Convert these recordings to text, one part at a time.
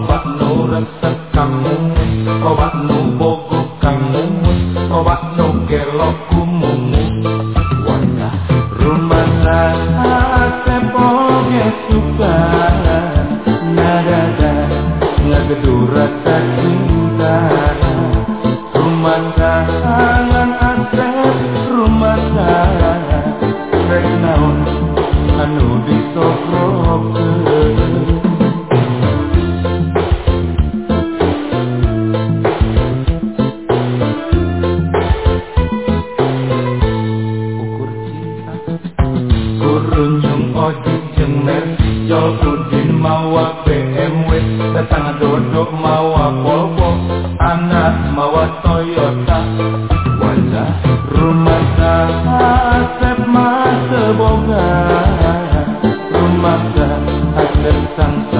Obat nu resep kamu Obat nu boku kamu Obat nu gelokku mungu Wanda rumah saat sepoknya suka Nadada ngegedur rasa cinta Rumah mawa Toyota Wajah rumah Asep mata bonga Rumah Asep sangsa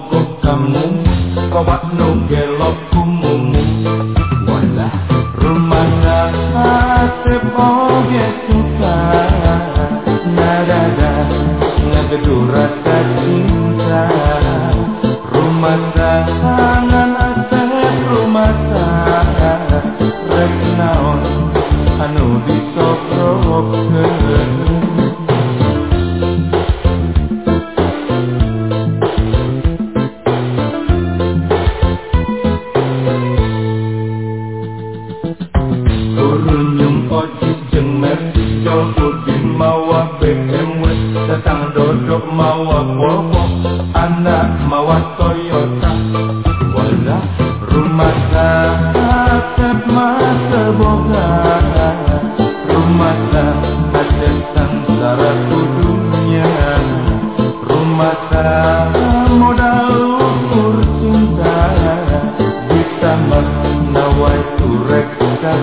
một cuộc thầm núng có bắt nung kề lọc cung mùng ngoài là ินมาว่าเป็นจะัดรบมาว่าบกอมาว่าตยวรมมาบมัสรมมไว้ถุแรกกัน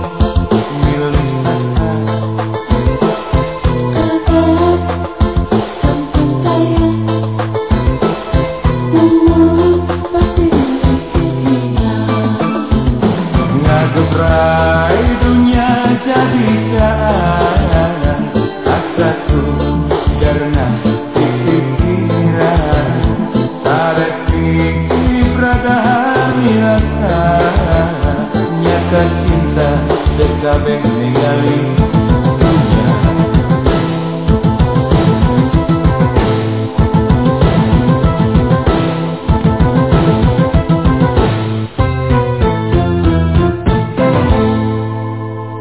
nhà ta Nyakkan cinta Dekat dengan tinggali Punya